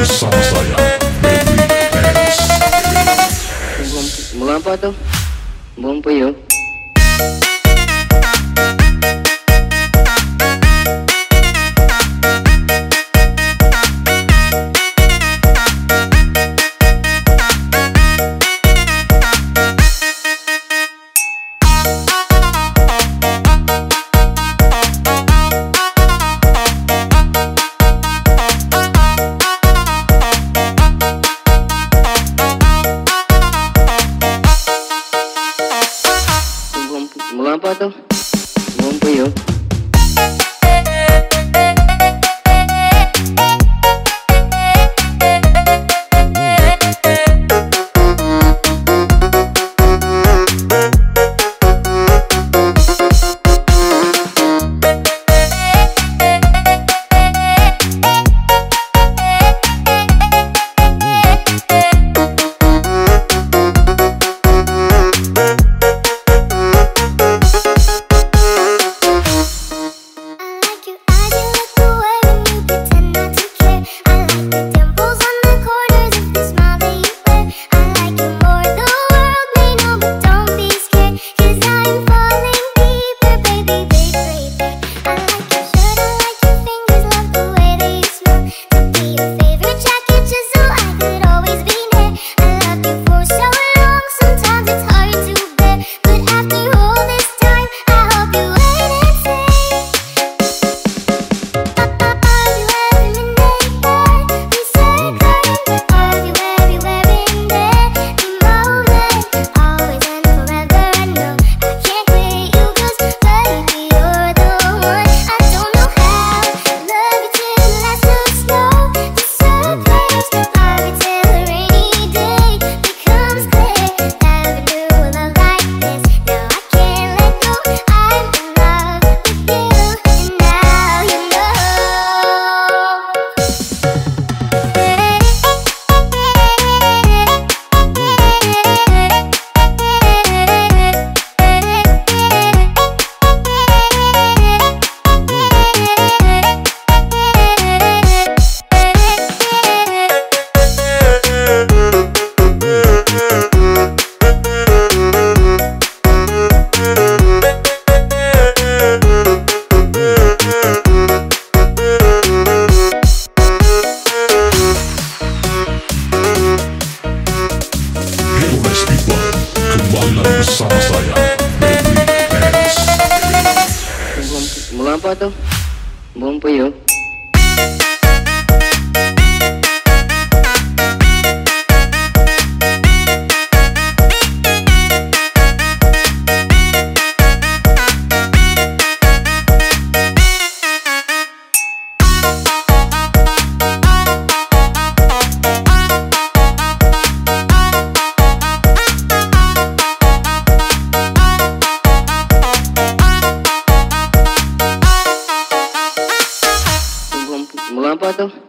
bersama saya Baby Pants Mula apa tuh? Bumpu yuk bersama saya Baby X Belum, belum todo.